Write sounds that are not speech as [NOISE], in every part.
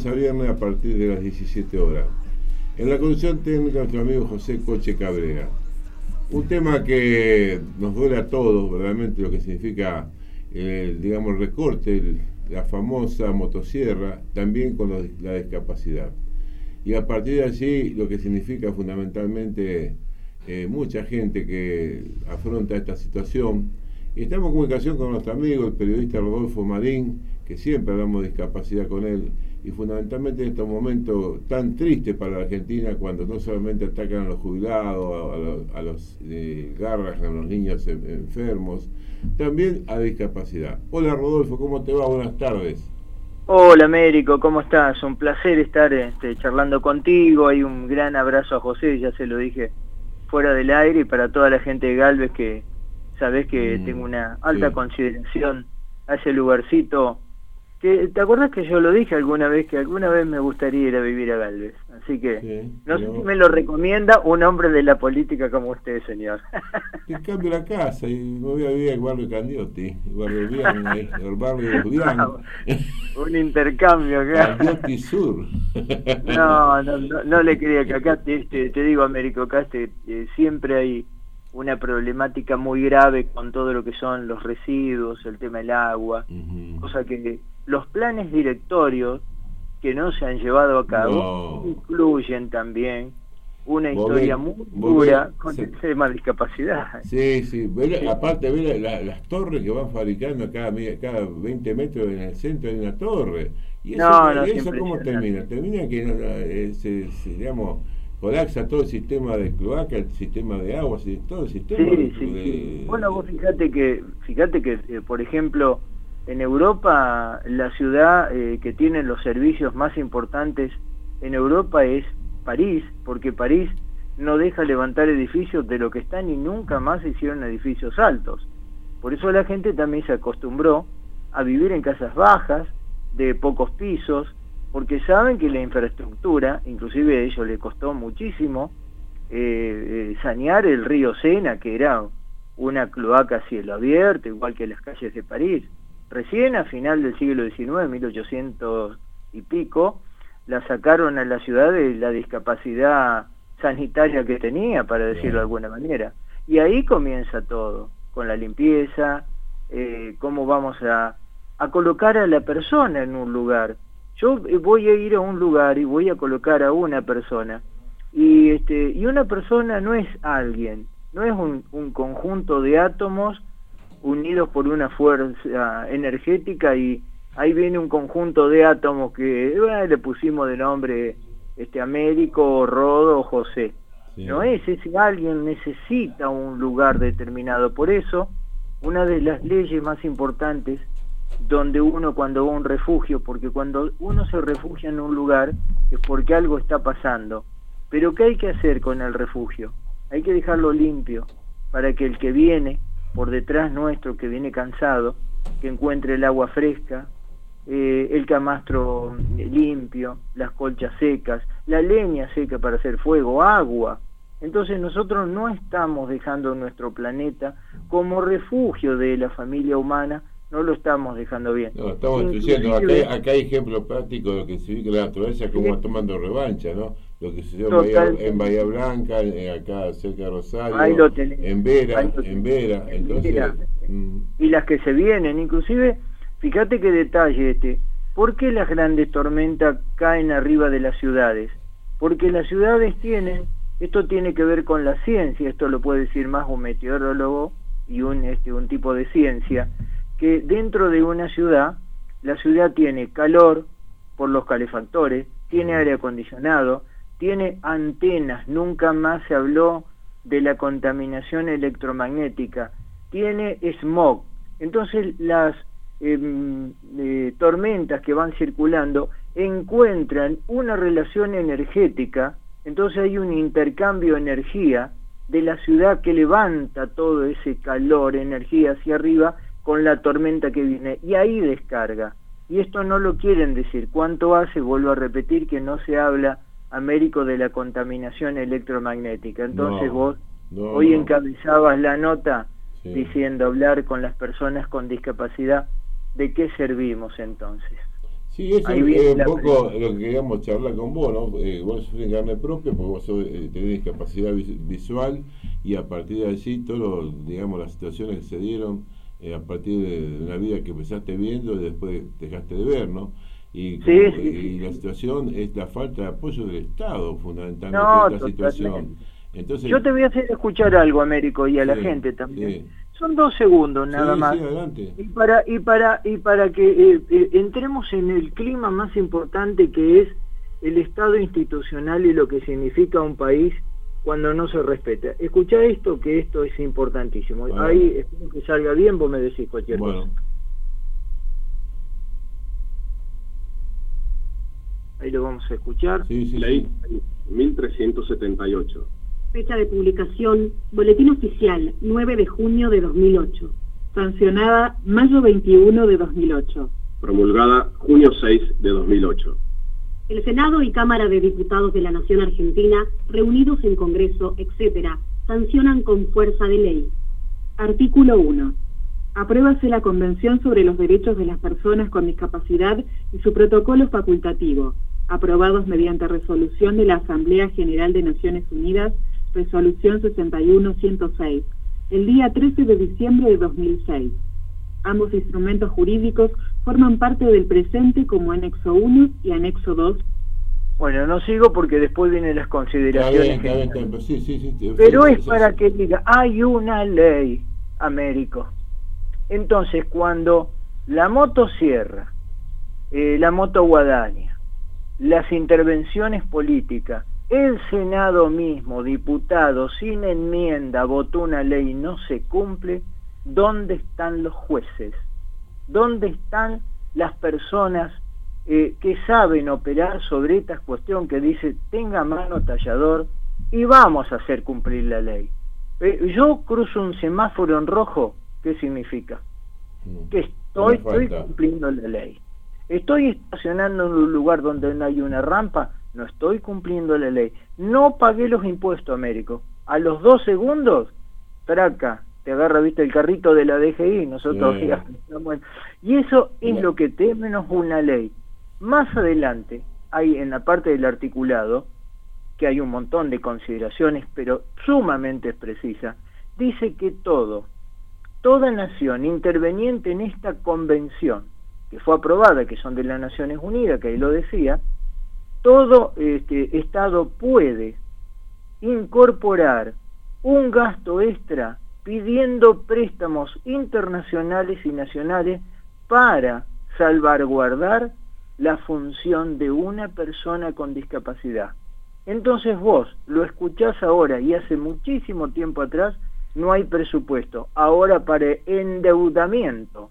lunes a viernes a partir de las 17 horas. En la conducción técnica nuestro amigo José Coche Cabrera. Un tema que nos duele a todos, verdaderamente lo que significa, el, digamos, el recorte, la famosa motosierra, también con la discapacidad. Y a partir de allí, lo que significa fundamentalmente eh, mucha gente que afronta esta situación. Y estamos en comunicación con nuestro amigo, el periodista Rodolfo Marín, que siempre hablamos de discapacidad con él, y fundamentalmente en estos momentos tan tristes para la Argentina, cuando no solamente atacan a los jubilados, a los, eh, garras, a los niños enfermos, también a discapacidad. Hola Rodolfo, ¿cómo te va? Buenas tardes. Hola Américo, ¿cómo estás? Un placer estar este, charlando contigo. Hay un gran abrazo a José, ya se lo dije fuera del aire y para toda la gente de Galvez que sabes que mm, tengo una alta consideración a ese lugarcito ¿Te acuerdas que yo lo dije alguna vez que alguna vez me gustaría ir a vivir a Galvez? Así que no sé si me lo recomienda un hombre de la política como usted, señor. [LAUGHS] Te cambio la casa y me voy a vivir al barrio Candiotti, el barrio Bian, [LAUGHS] el barrio Bian. un intercambio [LAUGHS] acá. Candiotti Sur. no, no, no, le creía que acá, te, te, digo, Américo Caste, eh, siempre hay una problemática muy grave con todo lo que son los residuos, el tema del agua, cosa que los planes directorios que no se han llevado a cabo incluyen también una historia muy dura con el tema de discapacidad. Sí, sí, aparte ver las torres que van fabricando cada, cada 20 metros en el centro de una torre. ¿Y eso, no, eso cómo termina? Termina que eh, se, digamos, colapsa todo el sistema de cloaca, el sistema de agua, todo el sistema. Sí, sí, Bueno, vos fíjate que, fíjate que eh, por ejemplo, en Europa, la ciudad eh, que tiene los servicios más importantes en Europa es París, porque París no deja levantar edificios de lo que están y nunca más hicieron edificios altos. Por eso la gente también se acostumbró a vivir en casas bajas, de pocos pisos, porque saben que la infraestructura, inclusive a ellos le costó muchísimo eh, eh, sanear el río Sena, que era una cloaca a cielo abierto, igual que las calles de París. Recién a final del siglo XIX, 1800 y pico, la sacaron a la ciudad de la discapacidad sanitaria que tenía, para decirlo de alguna manera. Y ahí comienza todo, con la limpieza, eh, cómo vamos a, a colocar a la persona en un lugar. Yo voy a ir a un lugar y voy a colocar a una persona. Y, este, y una persona no es alguien, no es un, un conjunto de átomos unidos por una fuerza energética y ahí viene un conjunto de átomos que le pusimos de nombre este Américo, Rodo, José. No es, ese alguien necesita un lugar determinado. Por eso, una de las leyes más importantes donde uno cuando va a un refugio, porque cuando uno se refugia en un lugar es porque algo está pasando. Pero ¿qué hay que hacer con el refugio? Hay que dejarlo limpio para que el que viene por detrás nuestro que viene cansado, que encuentre el agua fresca, eh, el camastro limpio, las colchas secas, la leña seca para hacer fuego, agua. Entonces nosotros no estamos dejando nuestro planeta como refugio de la familia humana, no lo estamos dejando bien. No, estamos diciendo, acá, hay ejemplos prácticos de lo que significa la naturaleza, como tomando revancha, ¿no? lo que se llama en Bahía Blanca, acá cerca de Rosario, en Vera, en Vera, entonces... Mm. Y las que se vienen, inclusive, fíjate qué detalle este, ¿por qué las grandes tormentas caen arriba de las ciudades? Porque las ciudades tienen, esto tiene que ver con la ciencia, esto lo puede decir más un meteorólogo y un, este, un tipo de ciencia, que dentro de una ciudad, la ciudad tiene calor por los calefactores, tiene aire acondicionado, tiene antenas, nunca más se habló de la contaminación electromagnética, tiene smog. Entonces las em, eh, tormentas que van circulando encuentran una relación energética, entonces hay un intercambio de energía de la ciudad que levanta todo ese calor, energía hacia arriba con la tormenta que viene y ahí descarga. Y esto no lo quieren decir. ¿Cuánto hace? Vuelvo a repetir que no se habla Américo de la contaminación electromagnética. Entonces vos hoy encabezabas la nota diciendo hablar con las personas con discapacidad. ¿De qué servimos entonces? Sí, eso es un poco lo que queríamos charlar con vos, ¿no? Eh, vos sos en carne propia porque vos eh, tenés discapacidad visual y a partir de allí, todo, digamos, las situaciones que se dieron eh, a partir de una vida que empezaste viendo y después dejaste de ver, ¿no? Y, la situación es la falta de apoyo del Estado, fundamentalmente, esta situación. Entonces, Yo te voy a hacer escuchar algo, Américo, y a la gente también. Son dos segundos nada más. Y para, y para, y para que eh, eh, entremos en el clima más importante que es el Estado institucional y lo que significa un país cuando no se respeta. Escucha esto, que esto es importantísimo. Ahí espero que salga bien, vos me decís cualquier cosa. Ahí lo vamos a escuchar. Sí, sí, Ley 1378. Fecha de publicación, Boletín Oficial, 9 de junio de 2008. Sancionada mayo 21 de 2008. Promulgada junio 6 de 2008. El Senado y Cámara de Diputados de la Nación Argentina, reunidos en Congreso, etc., sancionan con fuerza de ley. Artículo 1. Apruébase la Convención sobre los Derechos de las Personas con Discapacidad y su protocolo facultativo, aprobados mediante resolución de la Asamblea General de Naciones Unidas Resolución 61-106, el día 13 de diciembre de 2006. Ambos instrumentos jurídicos forman parte del presente como anexo 1 y anexo 2. Bueno, no sigo porque después vienen las consideraciones. Pero es para que diga, hay una ley, Américo. Entonces, cuando la motosierra, eh, la moto guadaña, las intervenciones políticas el Senado mismo, diputado, sin enmienda, votó una ley y no se cumple, ¿dónde están los jueces? ¿Dónde están las personas eh, que saben operar sobre esta cuestión que dice tenga mano tallador y vamos a hacer cumplir la ley? Eh, yo cruzo un semáforo en rojo, ¿qué significa? Mm. Que estoy, estoy cumpliendo la ley. Estoy estacionando en un lugar donde no hay una rampa, no estoy cumpliendo la ley. No pagué los impuestos, Américo. A los dos segundos, traca, te agarra, viste, el carrito de la DGI, nosotros Y eso es lo que temenos una ley. Más adelante, hay en la parte del articulado, que hay un montón de consideraciones, pero sumamente precisa, dice que todo, toda nación interveniente en esta convención, que fue aprobada, que son de las Naciones Unidas, que ahí lo decía, todo este, Estado puede incorporar un gasto extra pidiendo préstamos internacionales y nacionales para salvaguardar la función de una persona con discapacidad. Entonces vos lo escuchás ahora y hace muchísimo tiempo atrás no hay presupuesto. Ahora para endeudamiento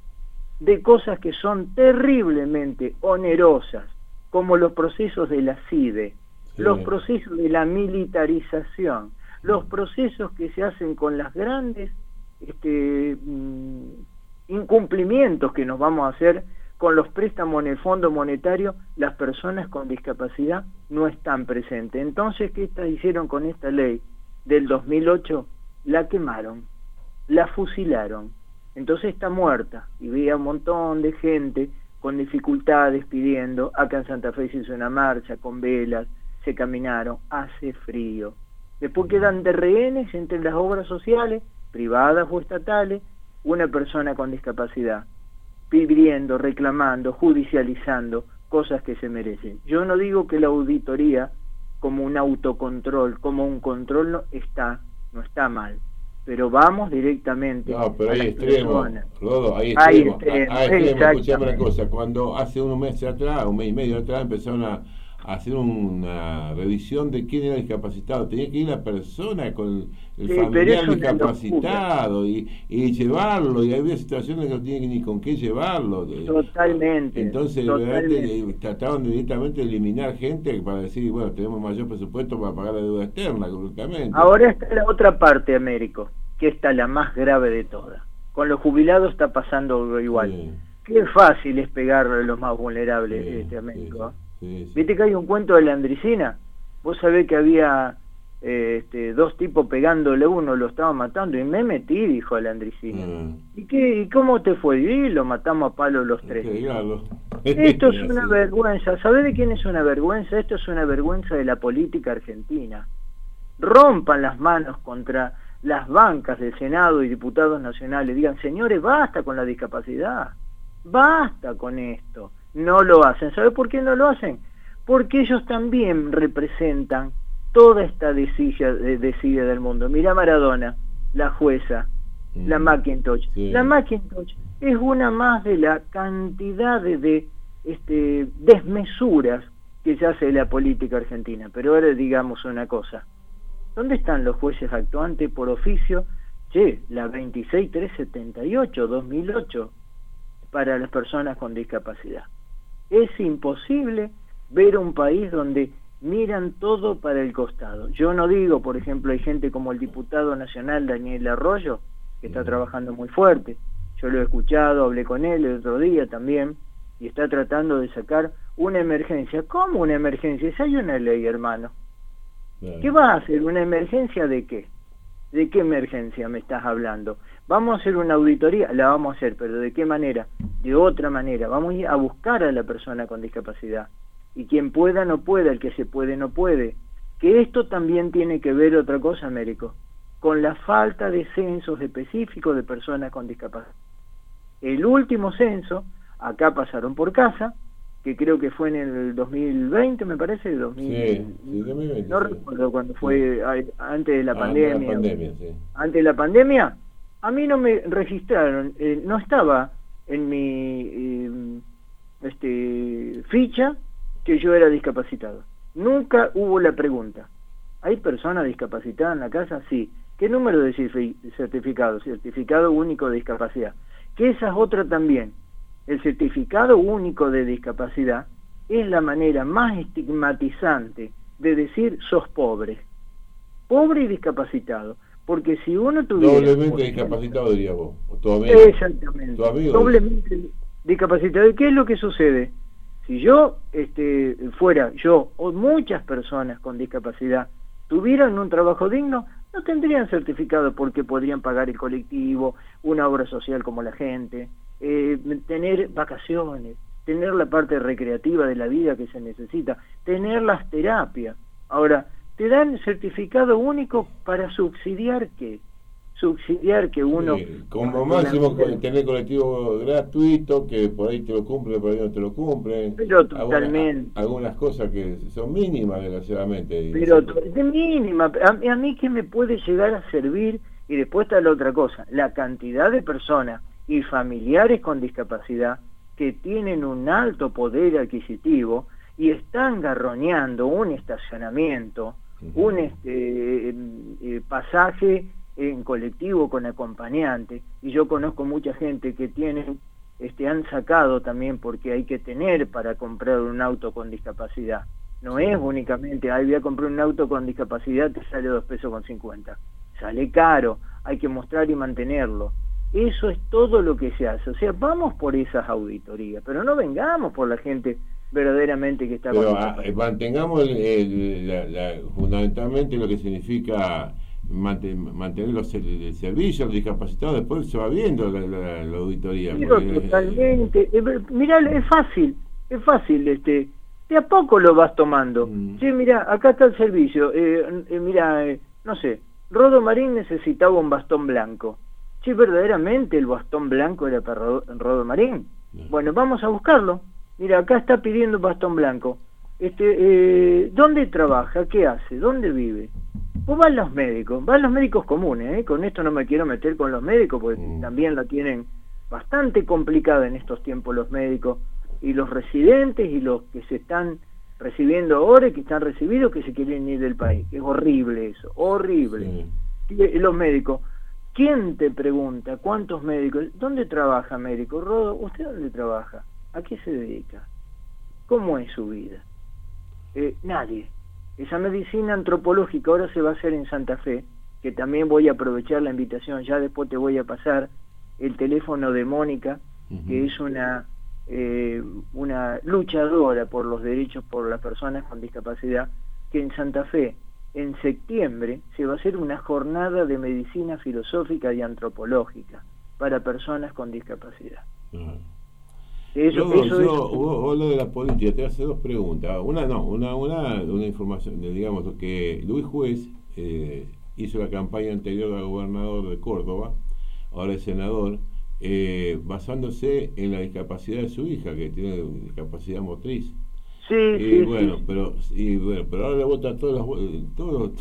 de cosas que son terriblemente onerosas, como los procesos de la CIDE, los procesos de la militarización, los procesos que se hacen con las grandes este, mm, incumplimientos que nos vamos a hacer con los préstamos en el Fondo Monetario, las personas con discapacidad no están presentes. Entonces, ¿qué hicieron con esta ley del 2008? La quemaron, la fusilaron. Entonces está muerta y veía un montón de gente con dificultades pidiendo, acá en Santa Fe se hizo una marcha con velas, se caminaron, hace frío. Después quedan de rehenes entre las obras sociales, privadas o estatales, una persona con discapacidad, pidiendo, reclamando, judicializando cosas que se merecen. Yo no digo que la auditoría como un autocontrol, como un control no está, no está mal, pero vamos directamente no, pero hay extremos, Rodo, hay extremos, hay extremos, escuchame una cosa, cuando hace unos meses atrás, un mes y medio atrás, empezaron a, hacer una revisión de quién era discapacitado, tenía que ir la persona con el familiar discapacitado y, y, llevarlo, y había situaciones que no tienen ni con qué llevarlo. Totalmente. Entonces, totalmente. trataban directamente de eliminar gente para decir, bueno, tenemos mayor presupuesto para pagar la deuda externa, correctamente. Ahora está la otra parte, Américo que está la más grave de todas. Con los jubilados está pasando igual. Qué fácil es pegar a los más vulnerables, este Américo. ¿Viste que hay un cuento de la Andricina? Vos sabés que había este, dos tipos pegándole uno, lo estaba matando y me metí, dijo Alandricina. Mm. ¿Y, qué, ¿Y cómo te fue? Y lo matamos a palo los tres. Esto es [LAUGHS] una vergüenza. ¿Sabes de quién es una vergüenza? Esto es una vergüenza de la política argentina. Rompan las manos contra las bancas del Senado y diputados nacionales. Digan, señores, basta con la discapacidad. Basta con esto. No lo hacen. ¿Sabe por qué no lo hacen? Porque ellos también representan toda esta decilla, del mundo. Mira Maradona, la jueza, la Macintosh. La Macintosh es una más de la cantidad de, este, desmesuras que se hace de la política argentina. Pero ahora digamos una cosa. ¿Dónde están los jueces actuantes por oficio? Che, la 26378-2008 para las personas con discapacidad. Es imposible ver un país donde miran todo para el costado. Yo no digo, por ejemplo, hay gente como el diputado nacional Daniel Arroyo, que está trabajando muy fuerte. Yo lo he escuchado, hablé con él el otro día también, y está tratando de sacar una emergencia. ¿Cómo una emergencia? Si hay una ley, hermano. ¿Qué va a hacer? ¿Una emergencia de qué? ¿De qué emergencia me estás hablando? Vamos a hacer una auditoría, la vamos a hacer, pero ¿de qué manera? De otra manera. Vamos a buscar a la persona con discapacidad y quien pueda no pueda, el que se puede no puede. Que esto también tiene que ver otra cosa, Américo, con la falta de censos específicos de personas con discapacidad. El último censo, acá pasaron por casa, que creo que fue en el 2020, me parece, 2000, no recuerdo cuando fue, antes de la pandemia. Antes de la pandemia, a mí no me registraron, eh, no estaba en mi eh, este, ficha que yo era discapacitado. Nunca hubo la pregunta. ¿Hay personas discapacitadas en la casa? Sí. ¿Qué número de certificado? Certificado único de discapacidad. Que esa es otra también. El certificado único de discapacidad es la manera más estigmatizante de decir sos pobre. Pobre y discapacitado. Porque si uno tuviera... Doblemente discapacitado diría vos. Exactamente. Doblemente discapacitado. ¿Y qué es lo que sucede? Si yo este, fuera, yo o muchas personas con discapacidad tuvieran un trabajo digno, no tendrían certificado porque podrían pagar el colectivo, una obra social como la gente, eh, tener vacaciones, tener la parte recreativa de la vida que se necesita, tener las terapias. Ahora, te dan certificado único para subsidiar qué? subsidiar que uno... como máximo tener colectivo gratuito, que por ahí te lo cumple, por ahí no te lo cumple. Pero totalmente. Algunas, cosas que son mínimas, desgraciadamente. Pero de mínima. A, a, mí que me puede llegar a servir, y después está la otra cosa, la cantidad de personas y familiares con discapacidad que tienen un alto poder adquisitivo y están garroñando un estacionamiento, un este, eh, pasaje en colectivo con acompañante. Y yo conozco mucha gente que tienen este han sacado también porque hay que tener para comprar un auto con discapacidad. No es únicamente ay voy a comprar un auto con discapacidad te sale dos pesos con cincuenta sale caro hay que mostrar y mantenerlo eso es todo lo que se hace o sea vamos por esas auditorías pero no vengamos por la gente verdaderamente que está pero, ah, mantengamos fundamentalmente lo que significa mantener los el servicio los discapacitados, después se va viendo la, auditoría. totalmente. Eh, mira, es fácil, es fácil, este, de a poco lo vas tomando. Mm. Sí, mira, acá está el servicio. Eh, eh mira, eh, no sé, Rodo Marín necesitaba un bastón blanco. Sí, verdaderamente el bastón blanco era para Rodo, Marín. Bueno, vamos a buscarlo. Mira, acá está pidiendo bastón blanco. Este, ¿Dónde trabaja? ¿Qué hace? ¿Dónde vive? O van los médicos, van los médicos comunes, ¿eh? con esto no me quiero meter con los médicos porque mm. también la tienen bastante complicada en estos tiempos los médicos y los residentes y los que se están recibiendo ahora y que están recibidos que se quieren ir del país. Es horrible eso, horrible. Los médicos, ¿quién te pregunta cuántos médicos? ¿Dónde trabaja médico? Rodo, ¿usted dónde trabaja? ¿A qué se dedica? ¿Cómo es su vida? Eh, nadie. Esa medicina antropológica ahora se va a hacer en Santa Fe, que también voy a aprovechar la invitación, ya después te voy a pasar el teléfono de Mónica, que es una, eh, una luchadora por los derechos por las personas con discapacidad, que en Santa Fe en septiembre se va a hacer una jornada de medicina filosófica y antropológica para personas con discapacidad. Eso, eso yo, vos, lo de la política, te hace dos preguntas. Una no, una, una, una información, digamos, que Luis Juez eh, hizo la campaña anterior al gobernador de Córdoba, ahora es senador, eh, basándose en la discapacidad de su hija, que tiene discapacidad motriz. Sí, y bueno, Pero, y bueno, pero ahora le vota todos todo,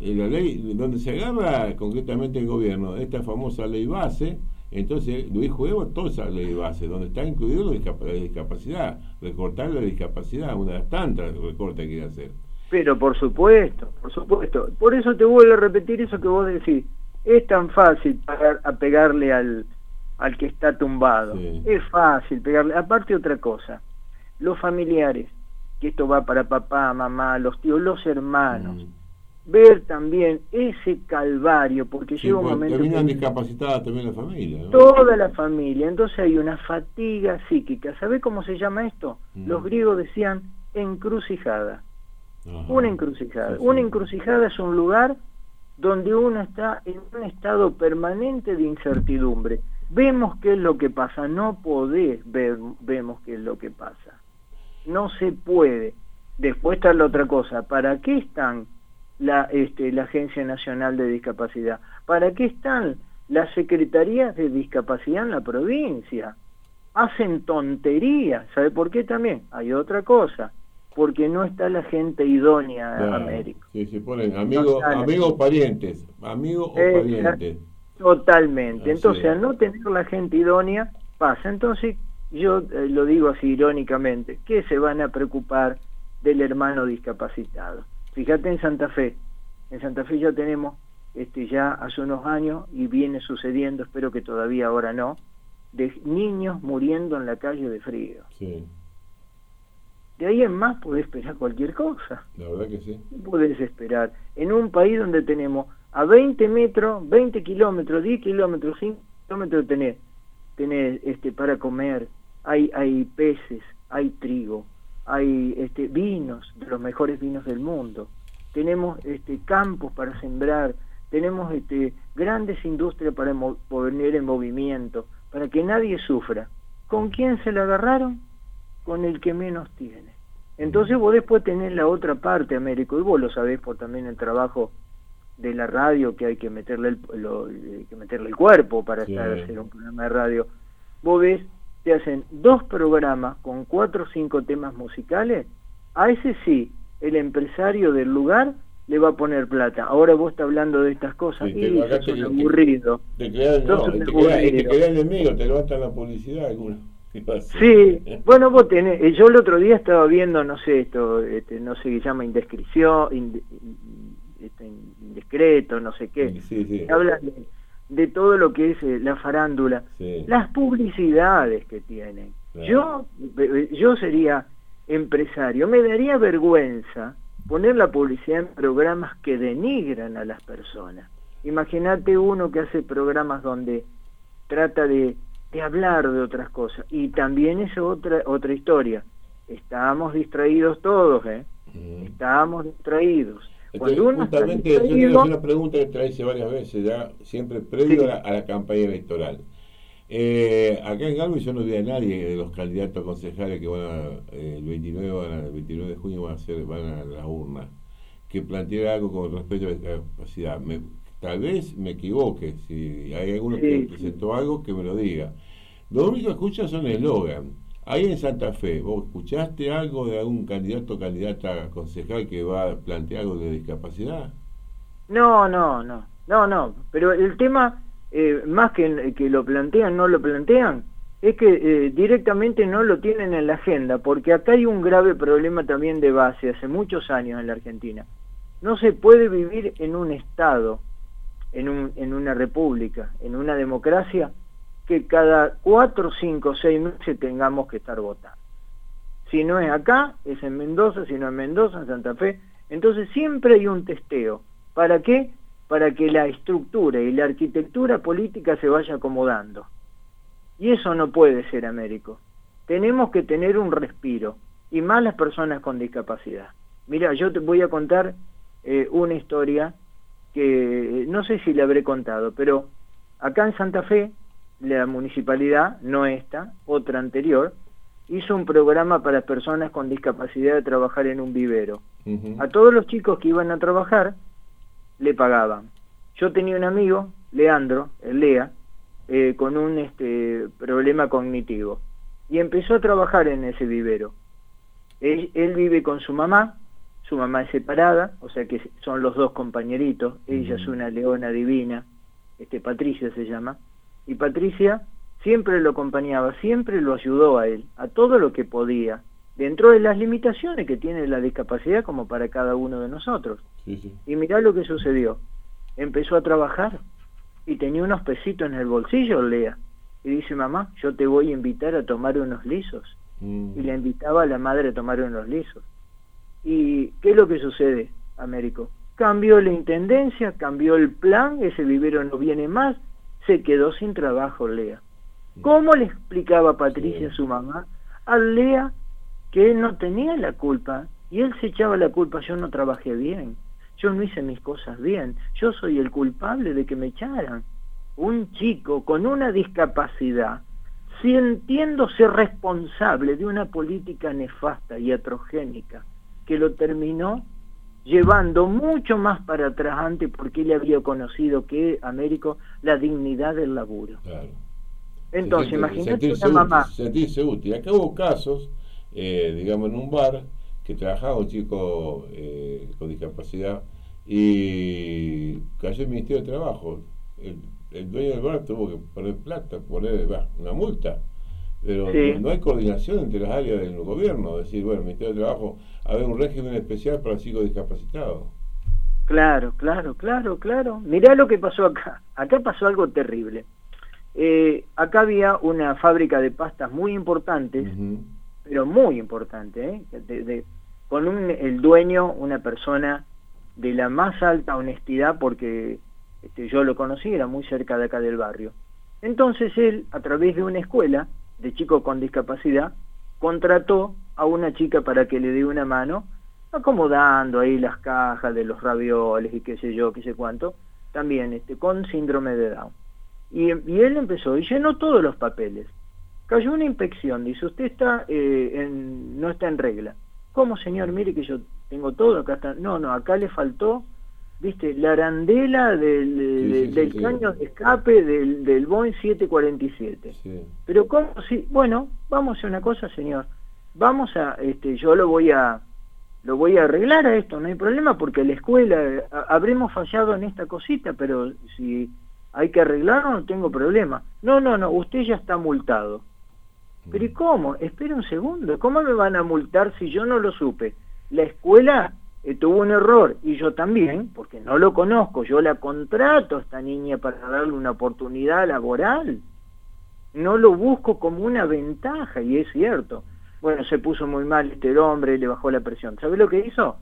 la ley donde se agarra concretamente el gobierno, esta famosa ley base, entonces Luis Juego toda esa ley base, donde está incluido la discapacidad, recortar la discapacidad, una de las tantas recortes que quiere hacer. Pero por supuesto, por supuesto. Por eso te vuelvo a repetir eso que vos decís. Es tan fácil pagar, a pegarle al, al que está tumbado. Es fácil pegarle. Aparte otra cosa, los familiares, que esto va para papá, mamá, los tíos, los hermanos. Mm. Ver también ese calvario, porque llega un momento... Terminan discapacitada también la familia. Toda la familia. Entonces hay una fatiga psíquica. ¿Sabe cómo se llama esto? Mm. Los griegos decían encrucijada. Una encrucijada. Una encrucijada es un lugar donde uno está en un estado permanente de incertidumbre. Vemos qué es lo que pasa, no podés ver, vemos qué es lo que pasa. No se puede. Después está la otra cosa, ¿para qué están la, este, la Agencia Nacional de Discapacidad? ¿Para qué están las secretarías de discapacidad en la provincia? Hacen tonterías, ¿sabe por qué también? Hay otra cosa porque no está la gente idónea en América. Sí, se ponen amigos amigo, parientes, amigos o parientes. Totalmente. Entonces, al no tener la gente idónea, pasa. Entonces, yo eh, lo digo así irónicamente, ¿qué se van a preocupar del hermano discapacitado? Fíjate en Santa Fe. En Santa Fe ya tenemos, este, ya hace unos años, y viene sucediendo, espero que todavía ahora no, de niños muriendo en la calle de frío. Sí. De ahí en más podés esperar cualquier cosa. La verdad que sí. Podés esperar. En un país donde tenemos a 20 metros, 20 kilómetros, 10 kilómetros, 5 kilómetros tenés, tenés este, para comer, hay, hay peces, hay trigo, hay este, vinos, de los mejores vinos del mundo, tenemos este, campos para sembrar, tenemos este, grandes industrias para poner en movimiento, para que nadie sufra. ¿Con quién se la agarraron? con el que menos tiene. Entonces vos después tenés la otra parte, Américo, y vos lo sabés por también el trabajo de la radio que hay que meterle el, que meterle el cuerpo para hacer un programa de radio. Vos ves, te hacen dos programas con cuatro o cinco temas musicales, a ese sí, el empresario del lugar le va a poner plata. Ahora vos estás hablando de estas cosas y te, es aburrido. Te, te, no, queda, enemigo, te levantan la publicidad algunos. [LAUGHS] Sí, bueno, vos tenés, eh, yo el otro día estaba viendo, no sé, esto, este, no sé qué llama indescripción, este, indiscreto, no sé qué. Sí, Hablan de, todo lo que es eh, la farándula, las publicidades que tienen. Yo, eh, yo sería empresario, me daría vergüenza poner la publicidad en programas que denigran a las personas. Imagínate uno que hace programas donde trata de de hablar de otras cosas. Y también es otra, otra historia. Estábamos distraídos todos, ¿eh? Mm. Estábamos distraídos. Uno justamente es una pregunta que trae varias veces, ya siempre previo a, la, campaña electoral. Eh, acá en Galvez yo no vi a nadie de los candidatos a concejales que van a, el 29 el 29 de junio van a hacer van a la urna que planteara algo con respecto a la capacidad. tal vez me equivoque, si hay alguno que presentó algo que me lo diga. Lo único que escuchas son eslogan. Ahí en Santa Fe, ¿vos escuchaste algo de algún candidato o candidata concejal que va a plantear algo de discapacidad? No, no, no, no, no. Pero el tema, eh, más que, que lo plantean, no lo plantean, es que eh, directamente no lo tienen en la agenda, porque acá hay un grave problema también de base hace muchos años en la Argentina. No se puede vivir en un Estado, en, un, en una república, en una democracia, que cada cuatro, cinco, seis meses tengamos que estar votando. Si no es acá, es en Mendoza, si no es Mendoza, en Santa Fe. Entonces siempre hay un testeo. ¿Para qué? Para que la estructura y la arquitectura política se vaya acomodando. Y eso no puede ser, Américo. Tenemos que tener un respiro, y más las personas con discapacidad. Mira, yo te voy a contar eh, una historia que no sé si le habré contado, pero acá en Santa Fe, la municipalidad, no esta, otra anterior, hizo un programa para personas con discapacidad de trabajar en un vivero. A todos los chicos que iban a trabajar, le pagaban. Yo tenía un amigo, Leandro, el Lea, eh, con un este, problema cognitivo, y empezó a trabajar en ese vivero. Él, él vive con su mamá, su mamá es separada, o sea que son los dos compañeritos, ella es una leona divina, este Patricia se llama, y Patricia siempre lo acompañaba, siempre lo ayudó a él, a todo lo que podía, dentro de las limitaciones que tiene la discapacidad como para cada uno de nosotros. Y mirá lo que sucedió, empezó a trabajar y tenía unos pesitos en el bolsillo, Lea, y dice, mamá, yo te voy a invitar a tomar unos lisos. Mm. Y le invitaba a la madre a tomar unos lisos. ¿Y qué es lo que sucede, Américo? Cambió la intendencia, cambió el plan, ese vivero no viene más, se quedó sin trabajo Lea. ¿Cómo le explicaba Patricia a su mamá a Lea que él no tenía la culpa? Y él se echaba la culpa, yo no trabajé bien, yo no hice mis cosas bien, yo soy el culpable de que me echaran. Un chico con una discapacidad, sintiéndose responsable de una política nefasta y atrogénica, que lo terminó llevando mucho más para atrás antes porque él había conocido que Américo la dignidad del laburo. Entonces, imagínate una mamá. Sentirse útil. Acá hubo casos, eh, digamos, en un bar que trabajaba un chico eh, con discapacidad y cayó el Ministerio de Trabajo. El, el, dueño del bar tuvo que poner plata, poner una multa pero no, hay coordinación entre las áreas del gobierno, es decir, bueno, el Ministerio de Trabajo, haber un régimen especial para chicos discapacitados. Claro, claro, claro, claro. Mirá lo que pasó acá. Acá pasó algo terrible. Eh, acá había una fábrica de pastas muy importante, pero muy importante, ¿eh? con un, el dueño, una persona de la más alta honestidad, porque este, yo lo conocí, era muy cerca de acá del barrio. Entonces él, a través de una escuela, de chicos con discapacidad, contrató a una chica para que le dé una mano, acomodando ahí las cajas de los ravioles y qué sé yo, qué sé cuánto, también este, con síndrome de Down. Y, él empezó y llenó todos los papeles. Cayó una inspección, dice, usted está eh, no está en regla. ¿Cómo, señor? Mire que yo tengo todo, acá está. No, no, acá le faltó viste, la arandela del, del caño de escape del, del Boeing 747. Pero cómo si, bueno, vamos a hacer una cosa, señor. Vamos a, este, yo lo voy a, lo voy a arreglar a esto, no hay problema, porque la escuela, habremos fallado en esta cosita, pero si hay que arreglarlo no tengo problema. No, no, no, usted ya está multado. Pero ¿y mm. cómo? Espera un segundo, ¿cómo me van a multar si yo no lo supe? La escuela eh, tuvo un error y yo también, porque no lo conozco, yo la contrato a esta niña para darle una oportunidad laboral. No lo busco como una ventaja y es cierto. Bueno, se puso muy mal este hombre, le bajó la presión. ¿Sabe lo que hizo?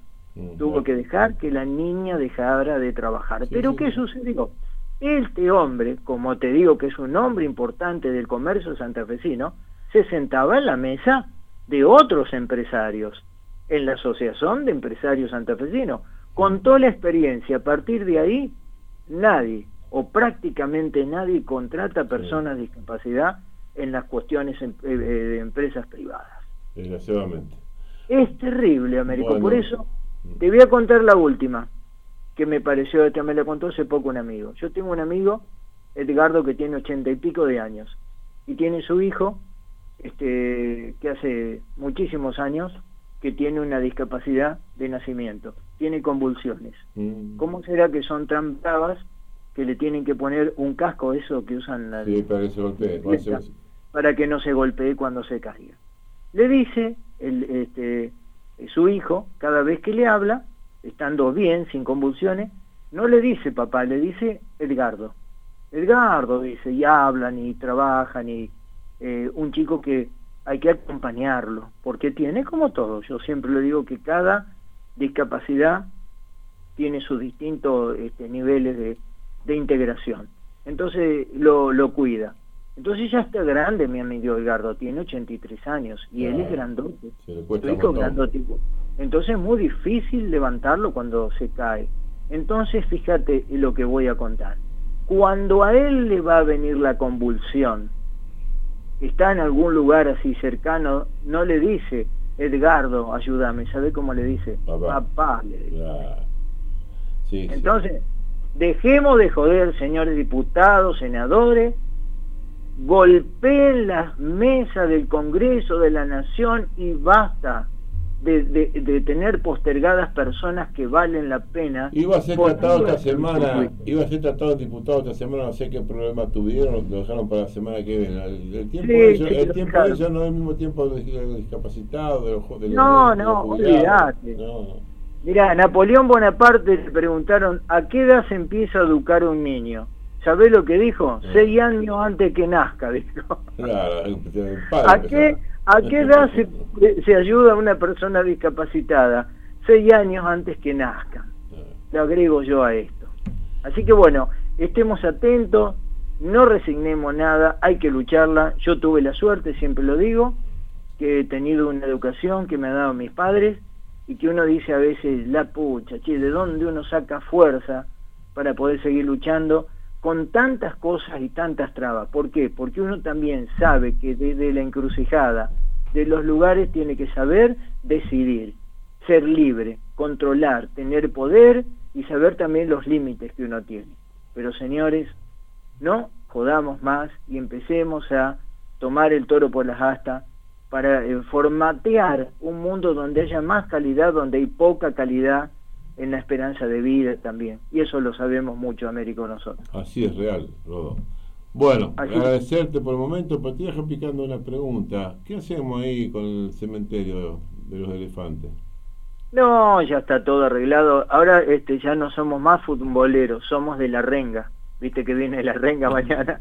Tuvo que dejar que la niña dejara de trabajar. Pero ¿qué sucedió? Este hombre, como te digo que es un hombre importante del comercio santafesino, se sentaba en la mesa de otros empresarios en la Asociación de Empresarios Santafesinos. Con toda la experiencia, a partir de ahí, nadie o prácticamente nadie contrata personas de discapacidad en las cuestiones eh, eh, de empresas privadas. Desgraciadamente. Es terrible, Américo. Por eso te voy a contar la última, que me pareció, que me la contó hace poco un amigo. Yo tengo un amigo, Edgardo, que tiene ochenta y pico de años, y tiene su hijo, este, que hace muchísimos años que tiene una discapacidad de nacimiento, tiene convulsiones. Mm. ¿Cómo será que son tan bravas que le tienen que poner un casco, eso que usan sí, para, que para no se golpee cuando se caiga? Le dice el, este, su hijo, cada vez que le habla, estando bien, sin convulsiones, no le dice papá, le dice Edgardo. Edgardo dice, y hablan y trabajan y eh, un chico que hay que acompañarlo, porque tiene como todo, yo siempre le digo que cada discapacidad tiene sus distintos este, niveles de, de, integración, entonces lo, lo cuida. Entonces ya está grande mi amigo Edgardo, tiene 83 años y él es grandote. Le cuesta Entonces es muy difícil levantarlo cuando se cae. Entonces fíjate lo que voy a contar. Cuando a él le va a venir la convulsión, está en algún lugar así cercano, no le dice, Edgardo, ayúdame, ¿sabe cómo le dice? Papá. le dice. Entonces, dejemos de joder, señores diputados, senadores, golpeen las mesas del Congreso de la Nación y basta de, tener postergadas personas que valen la pena. Iba a ser tratado esta semana, iba a ser tratado el diputado esta semana, no sé qué problema tuvieron, lo dejaron para la semana que viene. El, tiempo, de, ellos, el tiempo de ellos no es el mismo tiempo de los discapacitados, de los, de No, no, olvídate. Mira, Napoleón Bonaparte le preguntaron a qué edad se empieza a educar un niño. ¿Sabés lo que dijo? Seis años antes que nazca, [LAUGHS] dijo. Claro, ¿A qué, ¿A qué edad se, ayuda a una persona discapacitada? Seis años antes que nazca. Le agrego yo a esto. Así que bueno, estemos atentos, no resignemos nada, hay que lucharla. Yo tuve la suerte, siempre lo digo, que he tenido una educación que me han dado mis padres y que uno dice a veces, la pucha, che, ¿de dónde uno saca fuerza para poder seguir luchando? Con tantas cosas y tantas trabas. ¿Por qué? Porque uno también sabe que desde la encrucijada de los lugares tiene que saber decidir, ser libre, controlar, tener poder y saber también los límites que uno tiene. Pero señores, no jodamos más y empecemos a tomar el toro por las astas para eh, formatear un mundo donde haya más calidad, donde hay poca calidad, en la esperanza de vida también. Y eso lo sabemos mucho, Américo, nosotros. Así es real, Rodo. Bueno, agradecerte por el momento, pero te dejo picando una pregunta. ¿Qué hacemos ahí con el cementerio de los elefantes? No, ya está todo arreglado. Ahora este, ya no somos más futboleros, somos de la renga. Viste que viene la renga [LAUGHS] mañana.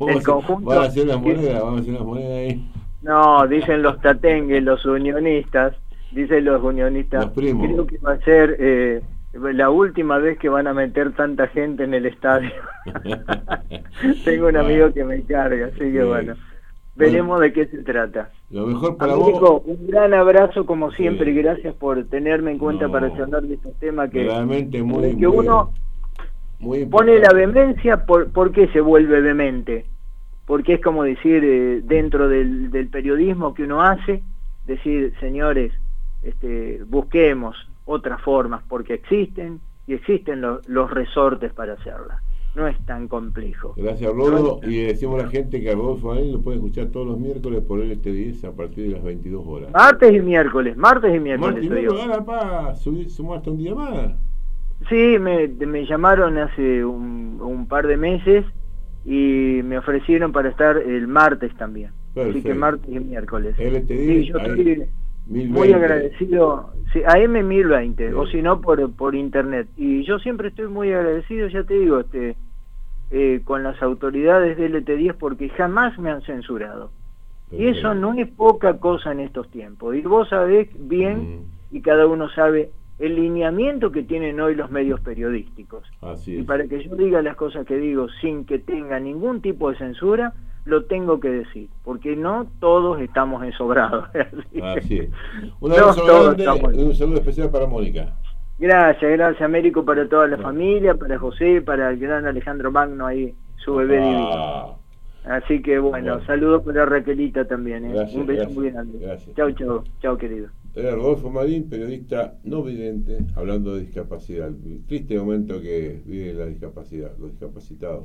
El conjunto. Vamos a hacer las monedas, vamos a hacer las monedas ahí. No, dicen los tatengues, los unionistas, dicen los unionistas, creo que va a ser eh, la última vez que van a meter tanta gente en el estadio. [LAUGHS] Tengo un amigo que me carga, así que bueno, veremos de qué se trata. Lo mejor para vos... un gran abrazo como siempre y gracias por tenerme en cuenta para charlar de estos temas que, realmente muy, que uno muy pone la vehemencia, por, ¿por qué se vuelve vehemente? Porque es como decir, eh, dentro del, del periodismo que uno hace, decir, señores, este, busquemos otras formas, porque existen y existen los resortes para hacerlas. No es tan complejo. Gracias, Rodo. y decimos a la gente que a Rodolfo lo puede escuchar todos los miércoles por el LT10 a partir de las 22 horas. Martes y miércoles, martes y miércoles. Martes y ¿Sumó hasta un día más? Sí, me, me llamaron hace un, un, par de meses y me ofrecieron para estar el martes también. Así que martes y miércoles. LT10, muy agradecido, sí, AM 1020, o si no por, por internet. Y yo siempre estoy muy agradecido, ya te digo, este eh, con las autoridades del LT10 porque jamás me han censurado. Y eso no es poca cosa en estos tiempos. Y vos sabés bien, mm. y cada uno sabe, el lineamiento que tienen hoy los medios periodísticos. Así Y para que yo diga las cosas que digo sin que tenga ningún tipo de censura, lo tengo que decir, porque no todos estamos ensobrados. [LAUGHS] Así es. Un abrazo grande y un saludo especial para Mónica. Gracias, gracias Américo, para toda la familia, para José, para el gran Alejandro Magno ahí, su bebé ah. divino. Así que bueno, saludos para Raquelita también. ¿eh? un beso muy grande. Gracias. Chau, chau, chau querido. Era Rodolfo Marín, periodista no vidente, hablando de discapacidad, el triste momento que vive la discapacidad, los discapacitados